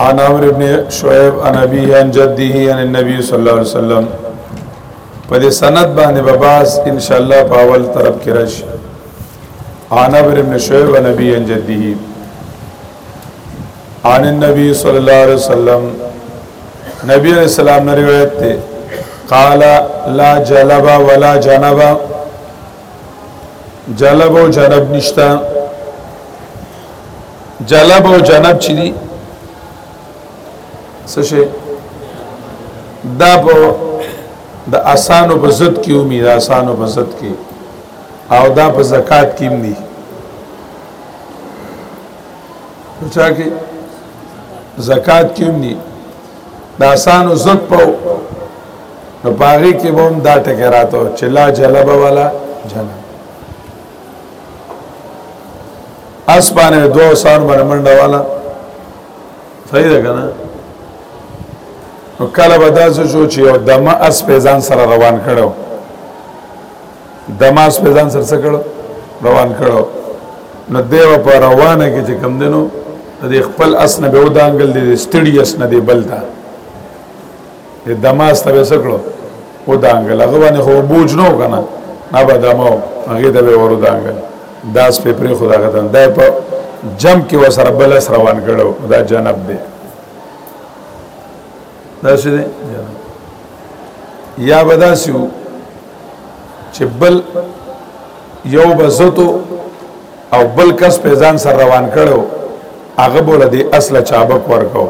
عن عمرو بن شعيب عن ابيه عن جده عن النبي صلى الله عليه وسلم په دې سند باندې به باس ان شاء الله په اول طرف کې راشي عن عمرو بن شعيب عن ابيه عن جده عن النبي صلى الله عليه وسلم نبی علیہ السلام نے روایت تے قال لا جلب ولا جنب جلب و جنب نشتا جلب و جنب چی دی سشے دا په د اسانو په ضد کې او میرا اسانو په ضد کې او دا په زکات کې دی پچا کې زکات کې ني د اسانو زک په نو باغې کې به هم دا ټکه راتو چې لا جلب والا جلب اسبانه دو سان باندې منډه والا صحیح ده کنه نو کله به داسې شو چې یو دمه اس په ځان سره روان کړو دماس په ځان سره څه کړو روان کړو نو دیو په روانه کې چې کم دینو د خپل اسن به ودانګل دي ستړي اسن دی بلتا د دماس ته وسکړو ودانګل هغه باندې خو بوج نو کنه نه به دمو هغه د به ورودانګل داس په پرې خدا غدان دای په جم کې وسره بل اس روان کړو دا جنب دی دا څه دی یا بدا سیو چې بل یو بزتو او بل کس په ځان سره روان کړو هغه بول دی اصله چابک ورکو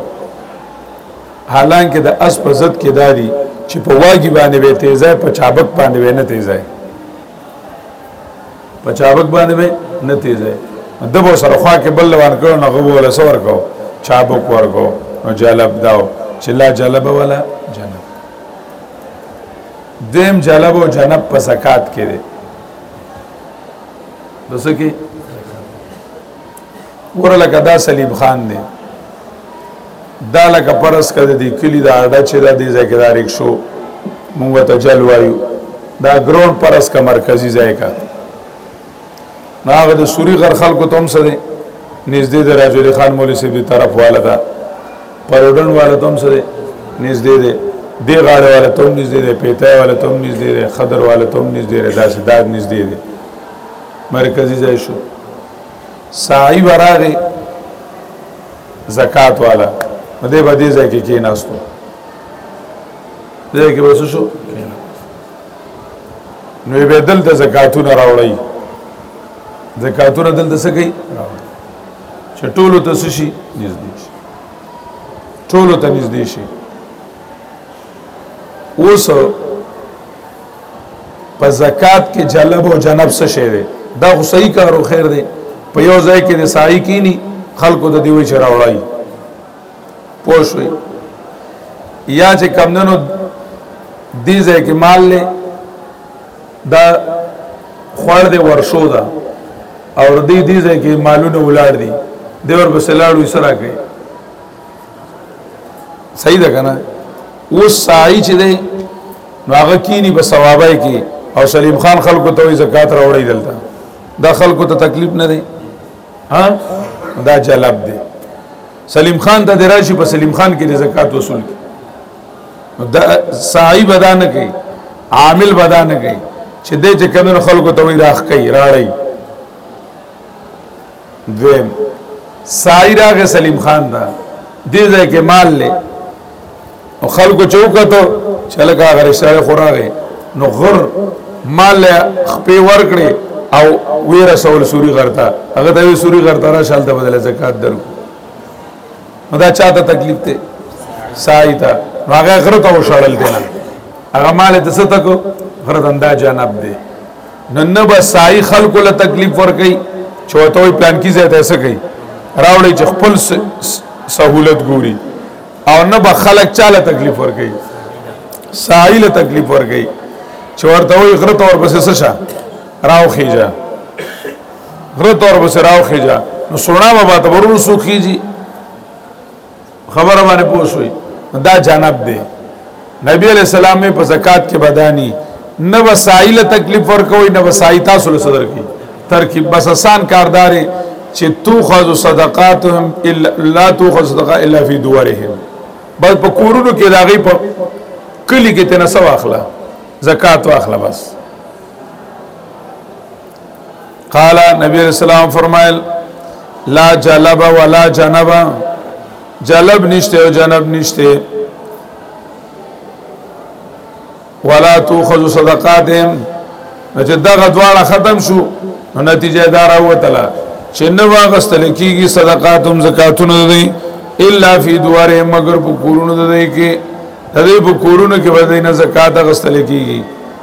حالانکه د اس په ضد کې دادی چې په واګي باندې به تیزه په چابک باندې نه تیزه په چابک باندې به نه تیزه دبو سره خوا کې بل وان کړو نه غو ولا سور کو چابک ورکو نو جلب داو چې لا جلب ولا جنب دیم جلب او جنب په زکات کې دی دوسه کې ګور لکه دا صلیب خان دی دا لکه پرس کده دی کلی دا اډه چې دا دی ځکه دا رکشو مونږ ته جل وایو دا ګراوند پرس کا مرکزی ځای کا ناغه د سوري غر خلکو تم سره نږدې د راجل خان مولوی سیب دی طرف والا دا پروډن والا تم سره نږدې دی دی غاړه والا تم نږدې دی پیتای والا تم نږدې دی خضر والا تم نږدې دی داسې داد نږدې دی مرکزی ځای شو ساعی براغه زکات والا دې باندې ځای کې کې ناستو دې کې وسو شو نو به دلته زکاتونه راوړی زکاتونه دلته څه کوي چې ټولو ته شي نږدې شي ټولو ته نږدې شي اوس په زکات کې جلب او جنب څه شی دی دا خو صحیح کارو خیر دی په یو ځای کې د سعی کینی خلکو د دیوی چر راوړای پوښوي یا چې کمندنو دې ځای کې مال له دا خوړ دې ورشو دا او دې دې ځای کې مالونه ولاړ دي دې ور بسلاړو سره کوي صحیح ده کنه اوس ساعی چې دی نو هغه کینی په ثوابای کې او سلیم خان خلکو ته زکات راوړی دلته دا خلکو ته تکلیف نه دی ها دا جلب دی سلیم خان ته دراشي په سلیم خان کې زکات وصول کی دا ساعی بدا نه کوي عامل بدا نه کوي چې دې چې کمن خلکو ته وي راخ کوي راړی دویم سای راغه سلیم خان دا دې ځای کې مال لې او خلکو چوکته چلګه غریشاله خوراغه نو غر مال خپې ورکړي او وی رسول سوري غرتا هغه ته سوري غرتا را شال ته بدله زکات درو دا چاته تکلیف ته سای تا هغه غرتا وشړل دینه هغه مال د ستکو غرت اندا جناب دی نو نه به سای خلکو له تکلیف ور کوي چوته وي پلان کې زیاته څه کوي راوړي چې خپل سہولت ګوري او نه به خلک چاله تکلیف ور کوي سای له تکلیف ور کوي چې ورته وي غره تور بس څه شه راو خيجا غره تور بس راو خيجا نو سونا بابا ته ورور سوخيږي خبره باندې پوه شوي دا جانب دی نبی علیہ السلام په زکات کې بدانی نه وسایل تکلیف ورکوي نه وسایل تاسو له صدر کې ترکیب بس آسان کارداري چې تو خذ صدقاتهم الا لا تو خذ صدقه الا فی دورهم بس په کورونو کې داغي په کلی کې تنه سو اخلا زکات واخلا بس قال نبی علیہ السلام فرمایل لا جلب ولا جنب جلب نشته او جنب نشته ولا تؤخذ صدقاتهم چې دغه دواړه ختم شو نو نتیجه دار وتله چې نو واغستل کیږي صدقاتم زکاتونه دي الا فی دواره مگر په کورونو دي کې دې په کورونو کې باندې نه زکات غستل کیږي